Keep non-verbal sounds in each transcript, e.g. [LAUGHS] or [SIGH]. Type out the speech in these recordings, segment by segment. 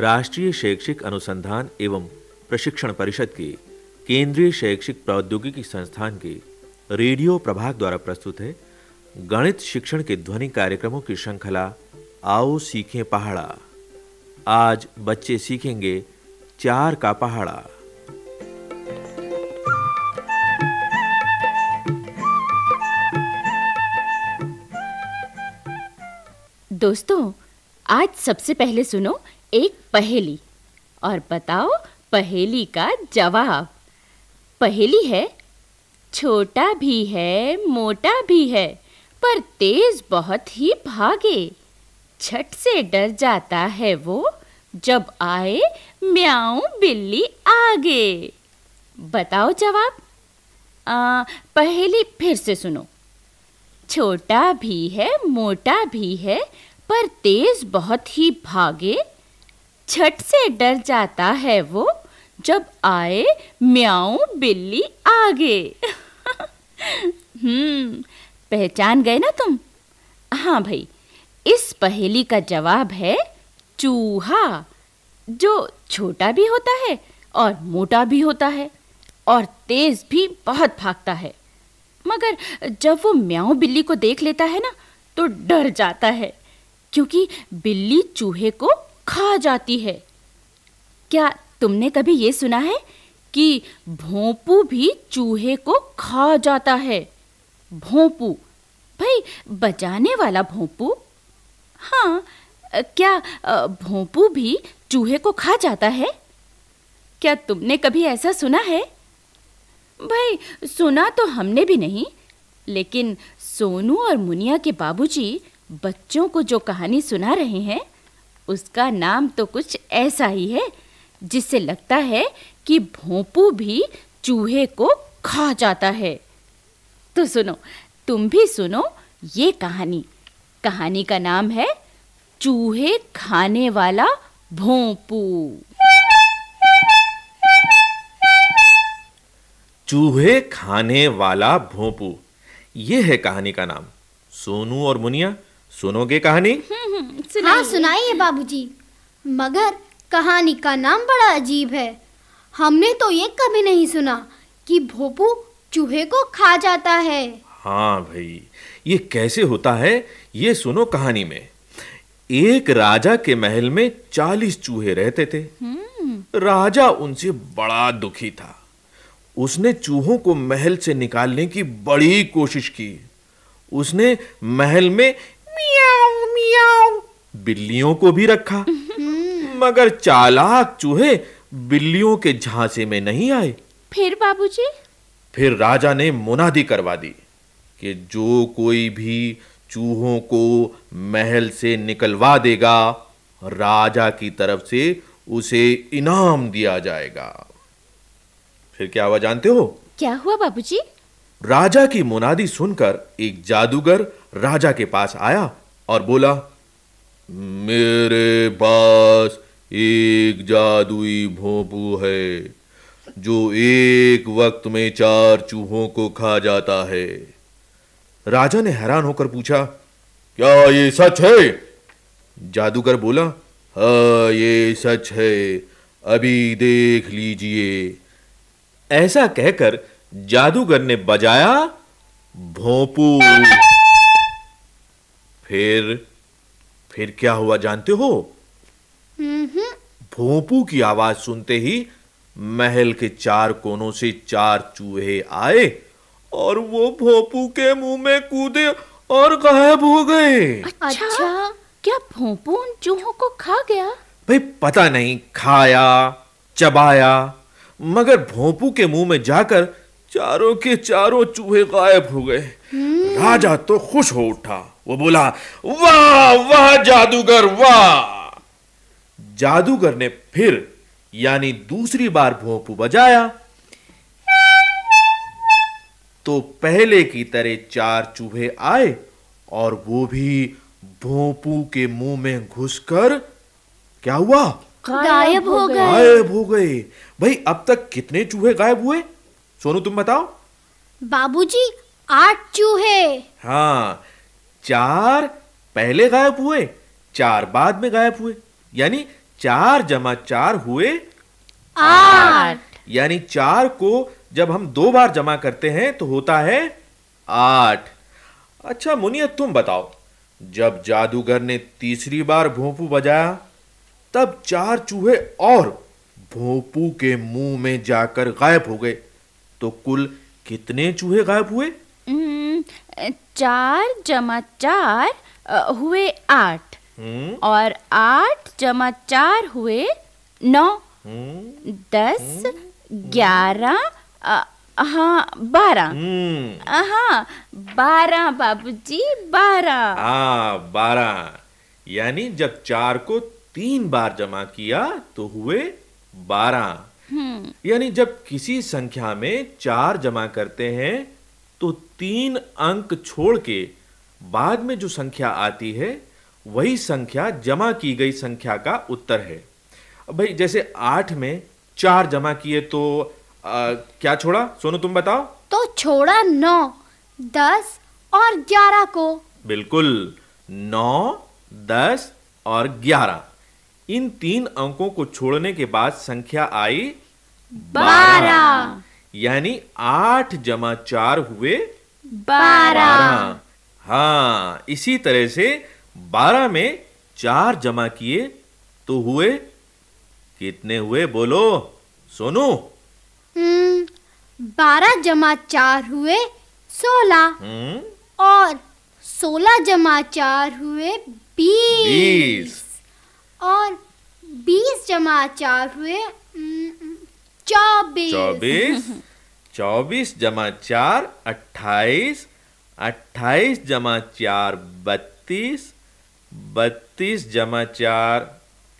राष्ट्रीय शैक्षिक अनुसंधान एवं प्रशिक्षण परिषद के केंद्रीय शैक्षिक प्रौद्योगिकी संस्थान के रेडियो प्रभाग द्वारा प्रस्तुत है गणित शिक्षण के ध्वनि कार्यक्रमों की श्रृंखला आओ सीखें पहाड़ा। आज बच्चे सीखेंगे चार का पहाड़ा। दोस्तों, आज सबसे पहले सुनो एक पहेली। और बताओ पहेली का जवाब। पहेली है छोटा भी है मोटा भी है पर तेज बहुत ही भागे। छट से डर जाता है वो जब आए म्याऊं बिल्ली आगे। बताओ जवाब। आ, पहेली फिर से सुनो। छोटा भी है मोटा भी है पर तेज बहुत ही भागे। छट से डर जाता है वो जब आए म्याऊं बिल्ली आगे। हम्म पहचान गए ना तुम? हाँ भाई, इस पहेली का जवाब है चूहा, जो छोटा भी होता है और मोटा भी होता है और तेज भी बहुत भागता है। मगर जब वो म्याऊं बिल्ली को देख लेता है ना तो डर जाता है, क्योंकि बिल्ली चूहे को खा जाती है। क्या तुमने कभी ये सुना है कि भोंपू भी चूहे को खा जाता है? भोंपू, भाई, बजाने वाला भोंपू? हाँ क्या भोंपू भी चूहे को खा जाता है? क्या तुमने कभी ऐसा सुना है? भाई, सुना तो हमने भी नहीं, लेकिन सोनू और मुनिया के बाबूजी बच्चों को जो कहानी सुना रहे हैं उसका नाम तो कुछ ऐसा ही है जिससे लगता है कि भोंपू भी चूहे को खा जाता है। तो सुनो तुम भी सुनो ये कहानी। कहानी का नाम है चूहे खाने वाला भोंपू। चूहे खाने वाला भोंपू ये है कहानी का नाम। सोनू और मुनिया सुनोगे कहानी? हम्म, हाँ सुनाइए बाबूजी। मगर कहानी का नाम बड़ा अजीब है। हमने तो ये कभी नहीं सुना कि भोपू चूहे को खा जाता है। हाँ भाई ये कैसे होता है ये सुनो कहानी में। एक राजा के महल में चालीस चूहे रहते थे। हम्म। राजा उनसे बड़ा दुखी था। उसने चूहों को महल से निकालने की बड़ी कोशिश की। उसने महल में मियाओ मियाओ बिल्लियों को भी रखा। मगर चालाक चूहे बिल्लियों के झांसे में नहीं आए। फिर बाबूजी? फिर राजा ने मुनादी करवा दी कि जो कोई भी चूहों को महल से निकलवा देगा राजा की तरफ़ से उसे इनाम दिया जाएगा। फिर क्या हुआ जानते हो? क्या हुआ बाबूजी? राजा की मुनादी सुनकर एक जादूगर राजा के पास आया और बोला, मेरे पास एक जादुई भोंपू है, जो एक वक्त में चार चूहों को खा जाता है। राजा ने हैरान होकर पूछा, क्या ये सच है? जादूगर बोला हाँ ये सच है। अभी देख लीजिए। ऐसा कहकर जादूगर ने बजाया, भोंपू। फिर फिर क्या हुआ जानते हो? भोंपू की आवाज़ सुनते ही महल के चार कोनों से चार चूहे आए और वो भोंपू के मुँह में कूदे और गायब हो गए। अच्छा, अच्छा क्या भोंपू उन चूहों को खा गया? भाई पता नहीं खाया चबाया मगर भोंपू के मुँह में जाकर चारों के चारों चूहे गायब हो गए। हम्म। राजा तो खुश हो उठा। वो बोला वाह वाह जादूगर वाह! जादूगर ने फिर यानी दूसरी बार भोंपू बजाया। तो पहले की तरह चार चूहे आए और वो भी भोंपू के मुँह में घुसकर क्या हुआ? गायब हो गए। गायब हो गए। भाई अब तक कितने चूहे गायब हुए? सोनू तुम बताओ। बाबूजी आठ चूहे। हाँ चार पहले गायब हुए चार बाद में गायब हुए यानी चार जमा चार हुए आठ। यानी चार को जब हम दो बार जमा करते हैं तो होता है आठ। अच्छा मुनिया तुम बताओ जब जादूगर ने तीसरी बार भोंपू बजाया तब चार चूहे और भोंपू के मुँह में जाकर गायब हो गए तो कुल कितने चूहे गायब हुए? हम्म, चार जमा चार हुए आठ। हम्म। और आठ जमा चार हुए नौ। हम्म। दस ग्यारह अ, हाँ बारह। हम्म। हाँ बारह बाबूजी बारह। हाँ बारह। यानी जब चार को तीन बार जमा किया तो हुए बारह। हम्म। यानी जब किसी संख्या में चार जमा करते हैं तो तीन अंक छोड़ के बाद में जो संख्या आती है वही संख्या जमा की गई संख्या का उत्तर है। भाई जैसे आठ में चार जमा किए तो आ, क्या छोड़ा? सोनू तुम बताओ। तो छोड़ा नौ दस और ग्यारह को। बिल्कुल नौ दस और ग्यारह। इन तीन अंकों को छोड़ने के बाद संख्या आई बारह। यानी आठ जमा चार हुए बारह। हाँ इसी तरह से बारह में चार जमा किए तो हुए कितने हुए बोलो? सोनू। हम्म, बारह जमा चार हुए सोलह। हम्म। और सोलह जमा चार हुए बीस। बीस। और बीस जमा चार हुए हम्म, चौबीस। चौबीस [LAUGHS] चौबीस जमा चार अट्ठाईस अट्ठाईस जमा चार बत्तीस बत्तीस जमा चार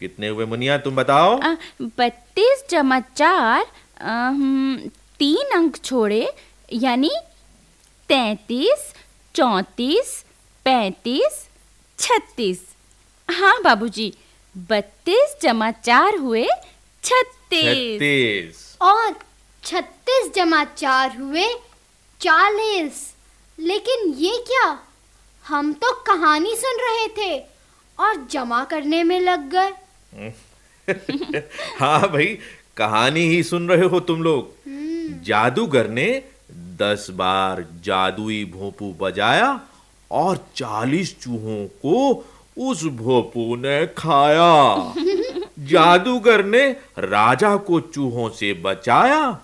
कितने हुए मुनिया तुम बताओ? बत्तीस जमा चार तीन अंक छोड़े यानी तैतीस चौंतीस पैंतीस छत्तीस। हाँ बाबूजी बत्तीस जमा चार हुए छत्तीस। छत्तीस। और छत्तीस जमा चार हुए चालीस। लेकिन ये क्या? हम तो कहानी सुन रहे थे और जमा करने में लग गए। [LAUGHS] हाँ भाई कहानी ही सुन रहे हो तुम लोग। जादूगर ने दस बार जादुई भोंपू बजाया और चालीस चूहों को उस भोंपू ने खाया। [LAUGHS] जादूगर ने राजा को चूहों से बचाया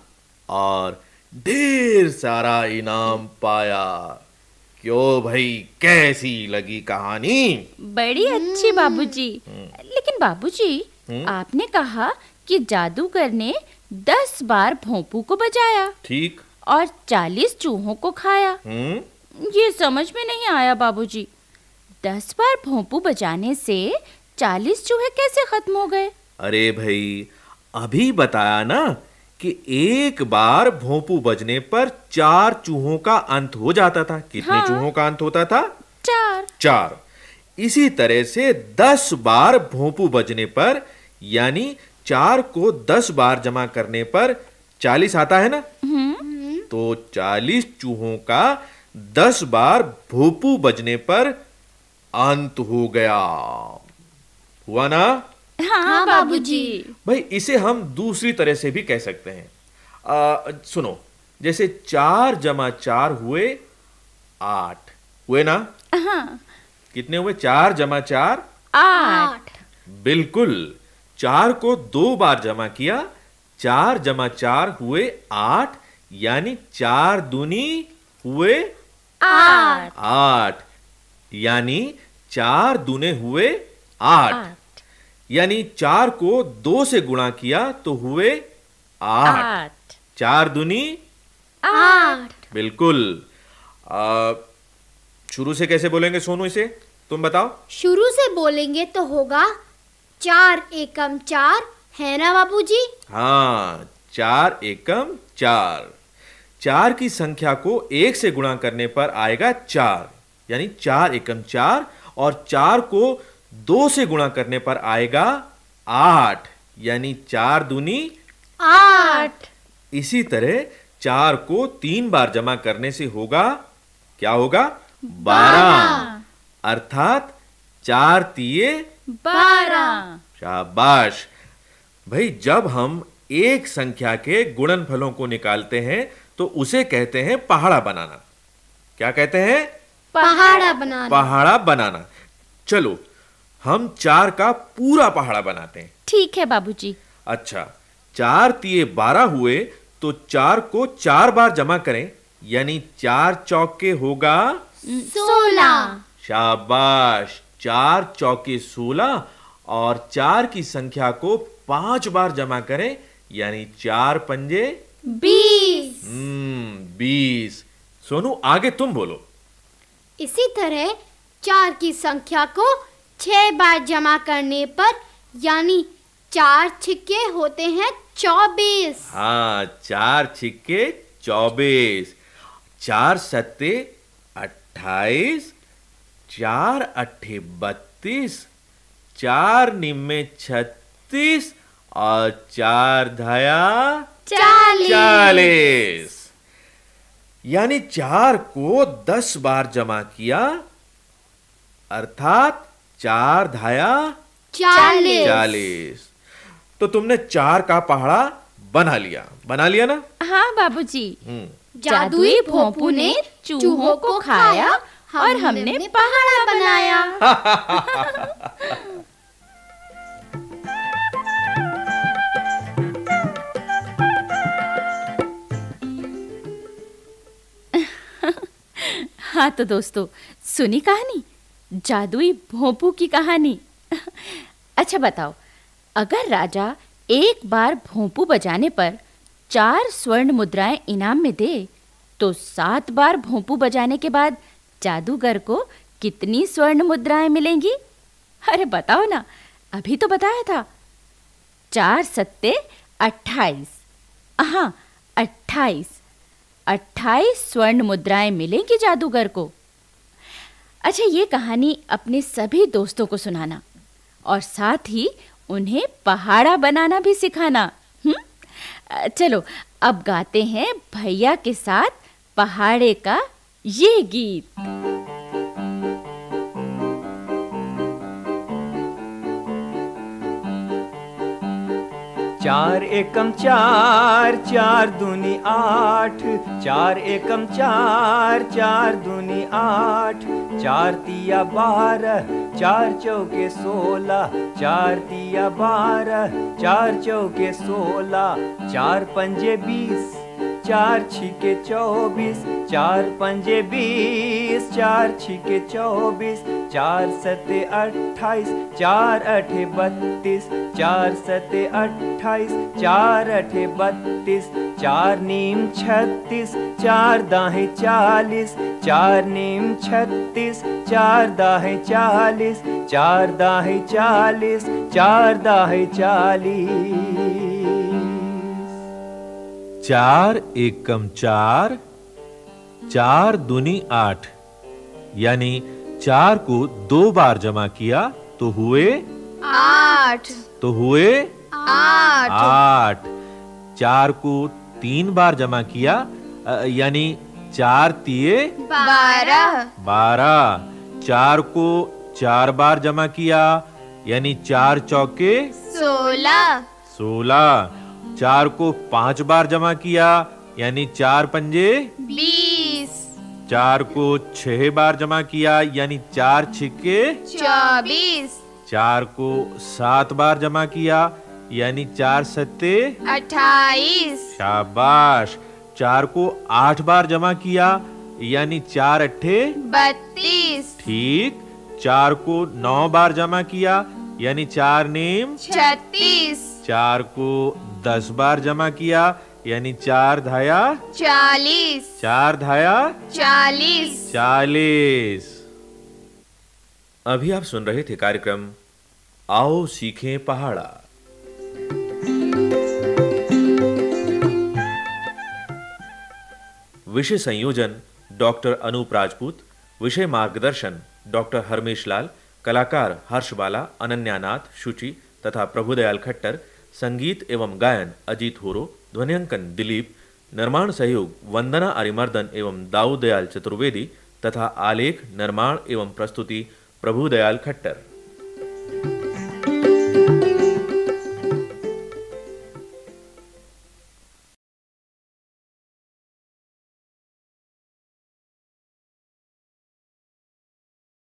और ढेर सारा इनाम पाया। क्यों भाई? कैसी लगी कहानी? बड़ी अच्छी बाबूजी। लेकिन बाबूजी आपने कहा कि जादूगर ने दस बार भोंपू को बजाया ठीक। और चालीस चूहों को खाया। हम्म। ये समझ में नहीं आया बाबूजी। दस बार भोंपू बजाने से चालीस चूहे कैसे खत्म हो गए? अरे भाई अभी बताया ना कि एक बार भोंपू बजने पर चार चूहों का अंत हो जाता था। कितने हाँ। चूहों का अंत होता था? चार। चार। इसी तरह से दस बार भोंपू बजने पर यानी चार को दस बार जमा करने पर चालीस आता है ना? तो चालीस चूहों का दस बार भोंपू बजने पर अंत हो गया। हुआ ना हाँ, हाँ, बाबूजी। भाई इसे हम दूसरी तरह से भी कह सकते हैं। आ, सुनो जैसे चार जमा चार हुए आठ। हुए ना? हाँ। कितने हुए? चार जमा चार? आठ। बिल्कुल। चार को दो बार जमा किया चार जमा चार हुए आठ यानी चार दूनी हुए आठ। आठ। यानी चार दूने हुए आठ। यानी चार को दो से गुणा किया तो हुए आठ। आठ। चार दुनी आठ। बिल्कुल। शुरू से कैसे बोलेंगे सोनू इसे? तुम बताओ। शुरू से बोलेंगे तो होगा चार एकम चार है ना बाबूजी? हाँ चार एकम चार। चार की संख्या को एक से गुणा करने पर आएगा चार। यानी चार एकम चार और चार को दो से गुणा करने पर आएगा आठ यानी चार दूनी आठ। इसी तरह चार को तीन बार जमा करने से होगा क्या होगा? बारह। अर्थात चार तिये बारह। शाबाश। भाई जब हम एक संख्या के गुणनफलों को निकालते हैं तो उसे कहते हैं पहाड़ा बनाना। क्या कहते हैं? पहाड़ा बनाना। पहाड़ा बनाना। चलो हम चार का पूरा पहाड़ा बनाते हैं। ठीक है बाबूजी। अच्छा चार तिये बारह हुए तो चार को चार बार जमा करें यानी चार चौके होगा सोलह। शाबाश चार चौके सोलह और चार की संख्या को पाँच बार जमा करें यानी चार पंजे बीस। हम्म बीस। सोनू आगे तुम बोलो। इसी तरह चार की संख्या को छह बार जमा करने पर यानी चार छिक्के होते हैं चौबीस। हाँ चार छिक्के चौबीस। चार सत्ते अट्ठाईस। चार अट्ठे बत्तीस। चार निम्मे छत्तीस। और चार धया चालीस। चालीस। यानी चार को दस बार जमा किया अर्थात चार धाया चालीस। चालीस। तो तुमने चार का पहाड़ा बना लिया। बना लिया ना? हाँ बाबूजी। हम्म। जादुई भोंपू ने चूहों को खाया और हमने पहाड़ा बनाया। [LAUGHS] हाँ तो दोस्तों सुनी कहानी? जादुई भोंपू की कहानी। [LAUGHS] अच्छा बताओ, अगर राजा एक बार भोंपू बजाने पर चार स्वर्ण मुद्राएँ इनाम में दे तो सात बार भोंपू बजाने के बाद जादूगर को कितनी स्वर्ण मुद्राएँ मिलेंगी? अरे बताओ ना, अभी तो बताया था। चार सत्ते, अट्ठाईस। हाँ अट्ठाईस। अट्ठाईस स्वर्ण मुद्राएँ मिलेंगी जादूगर को। अच्छा ये कहानी अपने सभी दोस्तों को सुनाना और साथ ही उन्हें पहाड़ा बनाना भी सिखाना। हम्म? चलो, अब गाते हैं भैया के साथ पहाड़े का ये गीत। चार एकम चार चार दूनी आठ। चार एकम चार चार दूनी आठ। चार तिया बारह, चार चौके सोलह। चार दिया बारह, चार चौके सोलह। चार पंजे बीस। चार छिके चौबीस, चार पंजे बीस, चार छिके चौबीस, चार सते अट्ठाईस, चार अठे बत्तीस, चार सते अट्ठाईस, चार अठे बत्तीस, चार नीम छत्तीस, चार दाहे चालीस, चार नीम छत्तीस, चार दाहे चालीस, चार दाहे चालीस, चार दाहे चालीस। चार एकम चार चार दुनी आठ यानी चार को दो बार जमा किया तो हुए आठ। तो हुए आठ। आठ। चार को तीन बार जमा किया यानी चार तिये बारह। बारह। चार को चार बार जमा किया यानी चार चौके सोलह। सोलह। चार को पाँच बार जमा किया यानी चार पंजे? बीस। चार को छह बार जमा किया यानी चार छिक्के? चौबीस। चार को सात बार जमा किया यानी चार सत्ते? अट्ठाईस। शाबाश। चार को आठ बार जमा किया यानी चार अट्ठे? बत्तीस। ठीक। चार को नौ बार जमा किया यानी चार नीम? छत्तीस। चार को दस बार जमा किया यानी चार धाया? चालीस। चार धाया? चालीस। चालीस। अभी आप सुन रहे थे कार्यक्रम आओ सीखें पहाड़ा। विषय संयोजन डॉक्टर अनूप राजपूत। विषय मार्गदर्शन डॉक्टर हरमेश लाल। कलाकार हर्ष बाला अनन्यानाथ शुचि तथा प्रभुदयाल खट्टर। संगीत एवं गायन, अजीत होरो, ध्वनियांकन, दिलीप, निर्माण सहयोग, वंदना अरिमर्दन एवं दाऊदयाल चतुर्वेदी तथा आलेख, निर्माण एवं प्रस्तुति, प्रभुदयाल खट्टर।